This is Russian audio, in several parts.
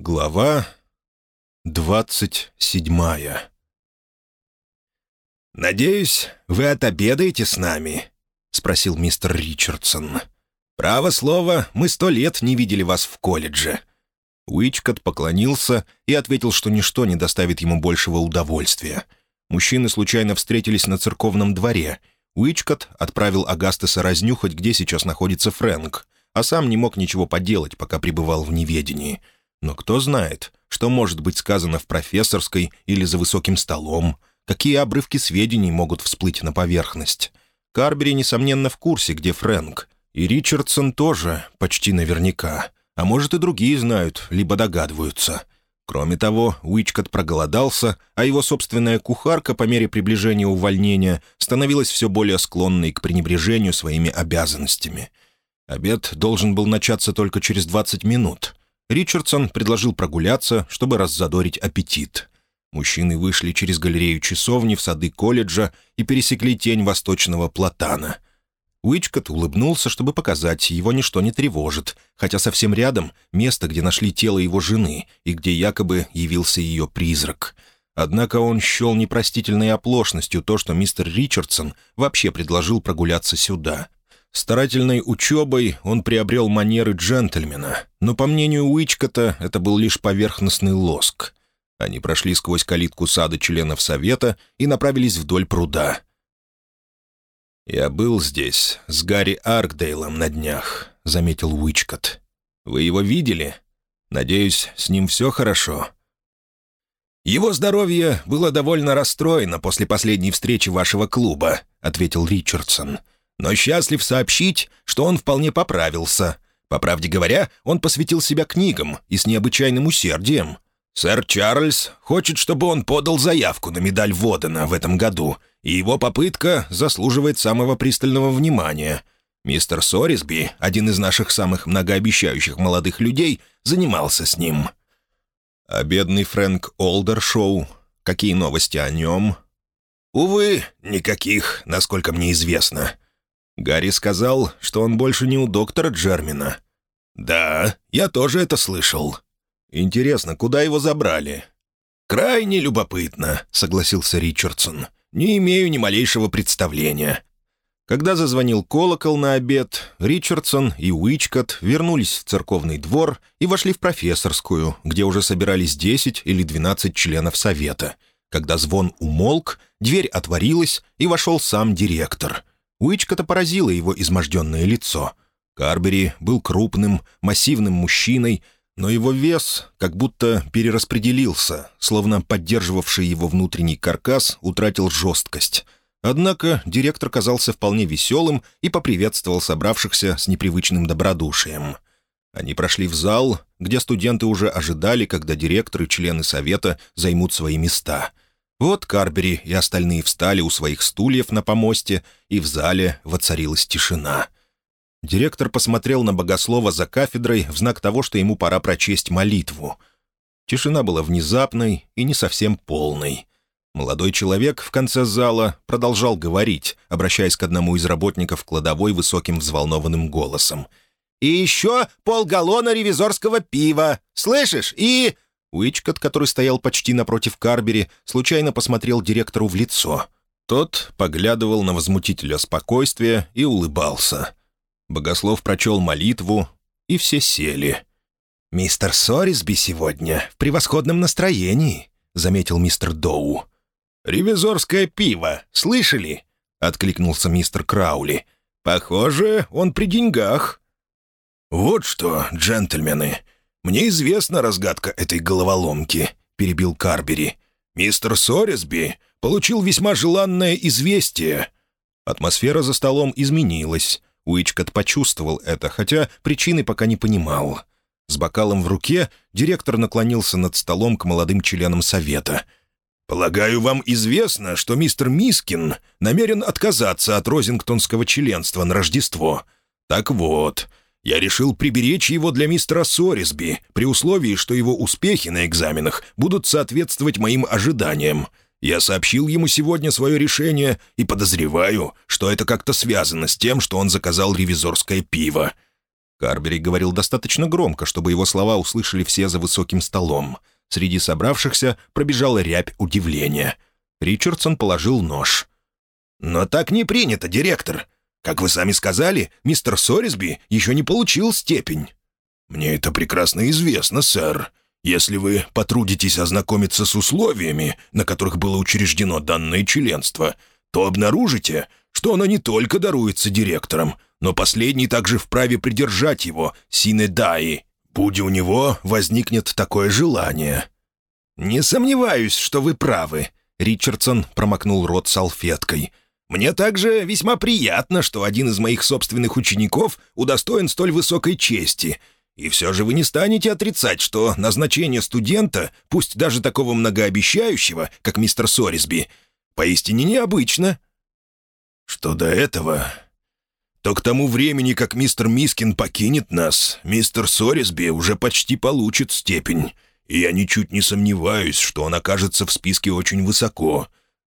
Глава двадцать седьмая «Надеюсь, вы отобедаете с нами?» — спросил мистер Ричардсон. «Право слово, мы сто лет не видели вас в колледже». Уичкот поклонился и ответил, что ничто не доставит ему большего удовольствия. Мужчины случайно встретились на церковном дворе. Уичкот отправил Агастеса разнюхать, где сейчас находится Фрэнк, а сам не мог ничего поделать, пока пребывал в неведении — но кто знает, что может быть сказано в профессорской или за высоким столом, какие обрывки сведений могут всплыть на поверхность. Карбери, несомненно, в курсе, где Фрэнк. И Ричардсон тоже, почти наверняка. А может, и другие знают, либо догадываются. Кроме того, Уичкот проголодался, а его собственная кухарка по мере приближения увольнения становилась все более склонной к пренебрежению своими обязанностями. Обед должен был начаться только через 20 минут. Ричардсон предложил прогуляться, чтобы раззадорить аппетит. Мужчины вышли через галерею часовни в сады колледжа и пересекли тень восточного платана. Уичкот улыбнулся, чтобы показать, его ничто не тревожит, хотя совсем рядом место, где нашли тело его жены и где якобы явился ее призрак. Однако он счел непростительной оплошностью то, что мистер Ричардсон вообще предложил прогуляться сюда. Старательной учебой он приобрел манеры джентльмена, но, по мнению Уичкота, это был лишь поверхностный лоск. Они прошли сквозь калитку сада членов совета и направились вдоль пруда. «Я был здесь, с Гарри Аркдейлом на днях», — заметил Уичкот. «Вы его видели? Надеюсь, с ним все хорошо?» «Его здоровье было довольно расстроено после последней встречи вашего клуба», — ответил Ричардсон. «Ричардсон» но счастлив сообщить, что он вполне поправился. По правде говоря, он посвятил себя книгам и с необычайным усердием. Сэр Чарльз хочет, чтобы он подал заявку на медаль Водена в этом году, и его попытка заслуживает самого пристального внимания. Мистер Сорисби, один из наших самых многообещающих молодых людей, занимался с ним. А бедный Фрэнк Олдершоу, какие новости о нем? Увы, никаких, насколько мне известно. Гарри сказал, что он больше не у доктора Джермина. «Да, я тоже это слышал». «Интересно, куда его забрали?» «Крайне любопытно», — согласился Ричардсон. «Не имею ни малейшего представления». Когда зазвонил колокол на обед, Ричардсон и Уичкот вернулись в церковный двор и вошли в профессорскую, где уже собирались 10 или 12 членов совета. Когда звон умолк, дверь отворилась, и вошел сам директор. Уичкота поразило его изможденное лицо. Карбери был крупным, массивным мужчиной, но его вес как будто перераспределился, словно поддерживавший его внутренний каркас утратил жесткость. Однако директор казался вполне веселым и поприветствовал собравшихся с непривычным добродушием. Они прошли в зал, где студенты уже ожидали, когда директор и члены совета займут свои места — вот Карбери и остальные встали у своих стульев на помосте, и в зале воцарилась тишина. Директор посмотрел на богослова за кафедрой в знак того, что ему пора прочесть молитву. Тишина была внезапной и не совсем полной. Молодой человек в конце зала продолжал говорить, обращаясь к одному из работников кладовой высоким взволнованным голосом. «И еще полгаллона ревизорского пива, слышишь? И...» Уичкот, который стоял почти напротив Карбери, случайно посмотрел директору в лицо. Тот поглядывал на возмутителя спокойствия и улыбался. Богослов прочел молитву, и все сели. «Мистер Сорисби сегодня в превосходном настроении», — заметил мистер Доу. «Ревизорское пиво, слышали?» — откликнулся мистер Краули. «Похоже, он при деньгах». «Вот что, джентльмены», «Мне известна разгадка этой головоломки», — перебил Карбери. «Мистер Сорисби получил весьма желанное известие». Атмосфера за столом изменилась. Уичкот почувствовал это, хотя причины пока не понимал. С бокалом в руке директор наклонился над столом к молодым членам совета. «Полагаю, вам известно, что мистер Мискин намерен отказаться от розингтонского членства на Рождество. Так вот, я решил приберечь его для мистера Сорисби, при условии, что его успехи на экзаменах будут соответствовать моим ожиданиям. Я сообщил ему сегодня свое решение и подозреваю, что это как-то связано с тем, что он заказал ревизорское пиво». Карбери говорил достаточно громко, чтобы его слова услышали все за высоким столом. Среди собравшихся пробежала рябь удивления. Ричардсон положил нож. «Но так не принято, директор. Как вы сами сказали, мистер Сорисби еще не получил степень». «Мне это прекрасно известно, сэр. Если вы потрудитесь ознакомиться с условиями, на которых было учреждено данное членство, то обнаружите, что оно не только даруется директорам, но последний также вправе придержать его, сине даи, будь у него возникнет такое желание». «Не сомневаюсь, что вы правы», — Ричардсон промокнул рот салфеткой. «Мне также весьма приятно, что один из моих собственных учеников удостоен столь высокой чести. И все же вы не станете отрицать, что назначение студента, пусть даже такого многообещающего, как мистер Сорисби, поистине необычно». «Что до этого, то к тому времени, как мистер Мискин покинет нас, мистер Сорисби уже почти получит степень, и я ничуть не сомневаюсь, что он окажется в списке очень высоко».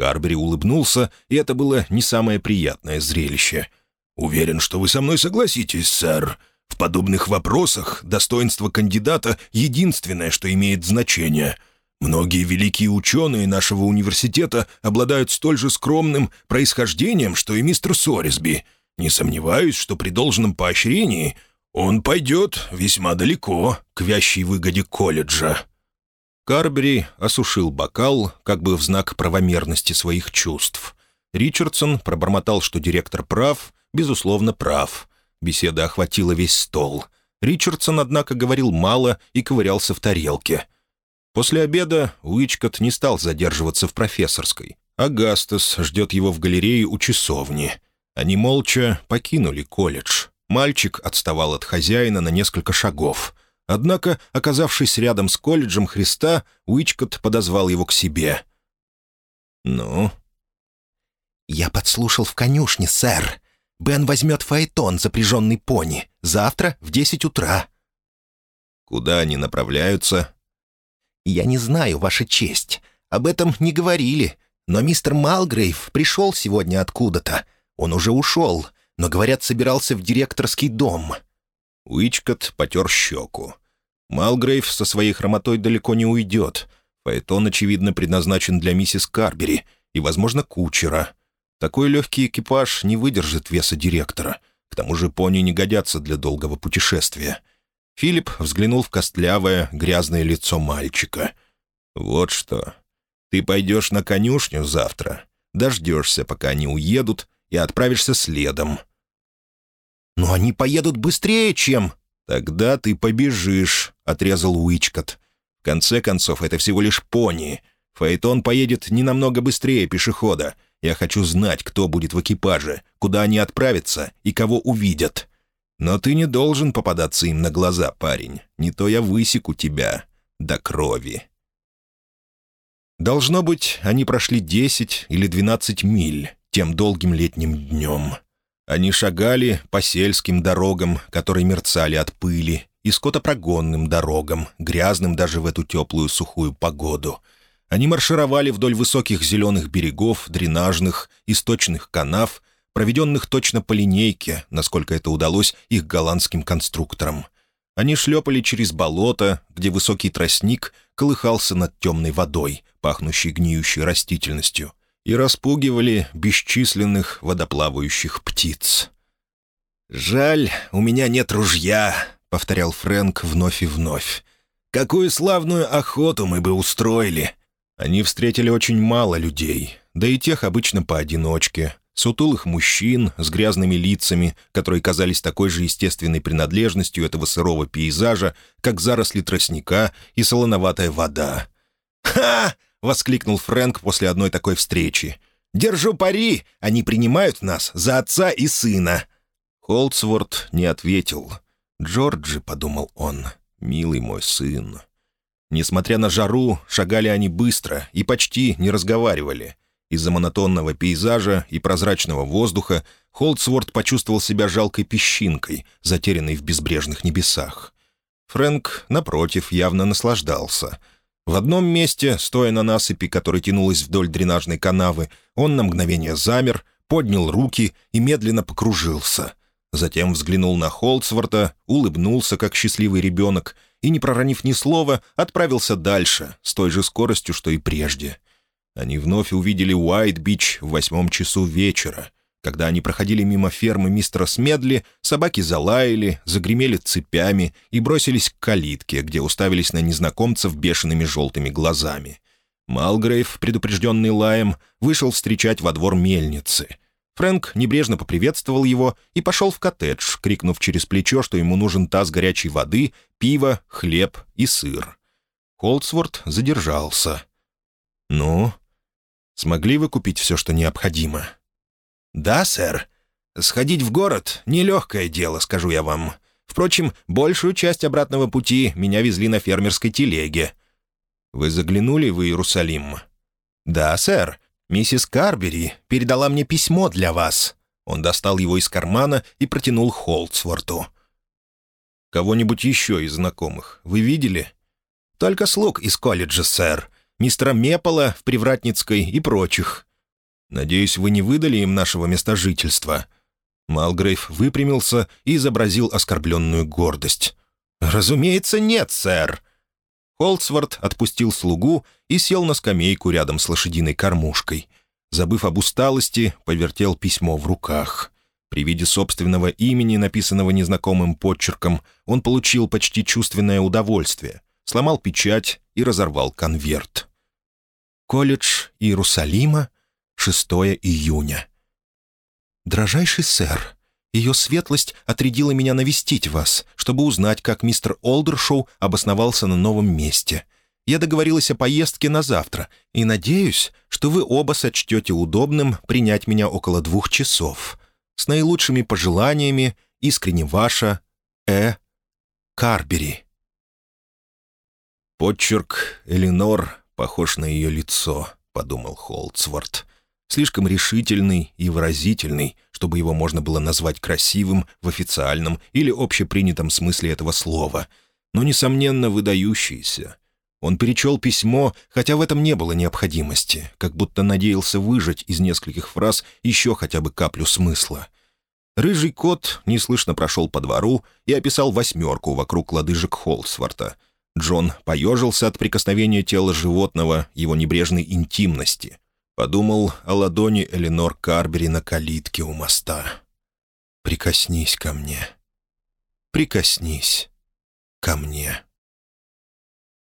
Карбери улыбнулся, и это было не самое приятное зрелище. «Уверен, что вы со мной согласитесь, сэр. В подобных вопросах достоинство кандидата — единственное, что имеет значение. Многие великие ученые нашего университета обладают столь же скромным происхождением, что и мистер Сорисби. Не сомневаюсь, что при должном поощрении он пойдет весьма далеко к вящей выгоде колледжа». Карбери осушил бокал, как бы в знак правомерности своих чувств. Ричардсон пробормотал, что директор прав, безусловно, прав. Беседа охватила весь стол. Ричардсон, однако, говорил мало и ковырялся в тарелке. После обеда Уичкот не стал задерживаться в профессорской. Агастас ждет его в галерее у часовни. Они молча покинули колледж. Мальчик отставал от хозяина на несколько шагов. Однако, оказавшись рядом с колледжем Христа, Уичкот подозвал его к себе. «Ну?» «Я подслушал в конюшне, сэр. Бен возьмет фаэтон, запряженный пони. Завтра в десять утра». «Куда они направляются?» «Я не знаю, Ваша честь. Об этом не говорили. Но мистер Малгрейв пришел сегодня откуда-то. Он уже ушел, но, говорят, собирался в директорский дом». Уичкот потер щеку. Малгрейв со своей хромотой далеко не уйдет. Фаэтон, очевидно, предназначен для миссис Карбери и, возможно, кучера. Такой легкий экипаж не выдержит веса директора. К тому же пони не годятся для долгого путешествия. Филипп взглянул в костлявое, грязное лицо мальчика. «Вот что. Ты пойдешь на конюшню завтра, дождешься, пока они уедут, и отправишься следом». «Но они поедут быстрее, чем...» «Тогда ты побежишь», — отрезал Уичкот. «В конце концов, это всего лишь пони. Фаэтон поедет не намного быстрее пешехода, я хочу знать, кто будет в экипаже, куда они отправятся и кого увидят. Но ты не должен попадаться им на глаза, парень. Не то я высеку тебя до крови». Должно быть, они прошли десять или двенадцать миль тем долгим летним днем. Они шагали по сельским дорогам, которые мерцали от пыли, и скотопрогонным дорогам, грязным даже в эту теплую сухую погоду — они маршировали вдоль высоких зеленых берегов, дренажных, источных канав, проведенных точно по линейке, насколько это удалось их голландским конструкторам. Они шлепали через болото, где высокий тростник колыхался над темной водой, пахнущей гниющей растительностью, и распугивали бесчисленных водоплавающих птиц. «Жаль, у меня нет ружья», — повторял Фрэнк вновь и вновь. «Какую славную охоту мы бы устроили!» Они встретили очень мало людей, да и тех обычно поодиночке. Сутулых мужчин с грязными лицами, которые казались такой же естественной принадлежностью этого сырого пейзажа, как заросли тростника и солоноватая вода. «Ха!» — воскликнул Фрэнк после одной такой встречи. «Держу пари! Они принимают нас за отца и сына!» Холдсворт не ответил. «Джорджи», — подумал он, — «милый мой сын». Несмотря на жару, шагали они быстро и почти не разговаривали. Из-за монотонного пейзажа и прозрачного воздуха Холдсворт почувствовал себя жалкой песчинкой, затерянной в безбрежных небесах. Фрэнк, напротив, явно наслаждался. В одном месте, стоя на насыпи, которая тянулась вдоль дренажной канавы, он на мгновение замер, поднял руки и медленно покружился. Затем взглянул на Холцворта, улыбнулся, как счастливый ребенок, и, не проронив ни слова, отправился дальше, с той же скоростью, что и прежде. Они вновь увидели Уайт-Бич в восьмом часу вечера. Когда они проходили мимо фермы мистера Смедли, собаки залаяли, загремели цепями и бросились к калитке, где уставились на незнакомцев бешеными желтыми глазами. Малгрейв, предупрежденный лаем, вышел встречать во двор мельницы. Фрэнк небрежно поприветствовал его и пошел в коттедж, крикнув через плечо, что ему нужен таз горячей воды, пиво, хлеб и сыр. Холдсворт задержался. «Ну, смогли вы купить все, что необходимо?» «Да, сэр. Сходить в город — нелегкое дело, скажу я вам. Впрочем, большую часть обратного пути меня везли на фермерской телеге». «Вы заглянули в Иерусалим?» «Да, сэр. Миссис Карбери передала мне письмо для вас». Он достал его из кармана и протянул Холдсворту. «Кого-нибудь еще из знакомых вы видели?» «Только слуг из колледжа, сэр. Мистера Мепола в Привратницкой и прочих». «Надеюсь, вы не выдали им нашего места жительства?» Малгрейв выпрямился и изобразил оскорбленную гордость. «Разумеется, нет, сэр». Холдсворт отпустил слугу и сел на скамейку рядом с лошадиной кормушкой. Забыв об усталости, повертел письмо в руках. При виде собственного имени, написанного незнакомым подчерком, он получил почти чувственное удовольствие, сломал печать и разорвал конверт. «Колледж Иерусалима, 6 июня. «Дрожайший сэр, ее светлость отрядила меня навестить вас, чтобы узнать, как мистер Олдершоу обосновался на новом месте. Я договорилась о поездке на завтра и надеюсь, что вы оба сочтете удобным принять меня около двух часов. С наилучшими пожеланиями, искренне ваша, Э. Карбери». Подчерк Эленор похож на ее лицо, — подумал Холдсворт слишком решительный и выразительный, чтобы его можно было назвать красивым в официальном или общепринятом смысле этого слова, но, несомненно, выдающийся. Он перечел письмо, хотя в этом не было необходимости, как будто надеялся выжать из нескольких фраз еще хотя бы каплю смысла. Рыжий кот неслышно прошел по двору и описал восьмерку вокруг лодыжек Холсворта. Джон поежился от прикосновения тела животного, его небрежной интимности — Подумал о ладони Эленор Карбери на калитке у моста. «Прикоснись ко мне. Прикоснись ко мне».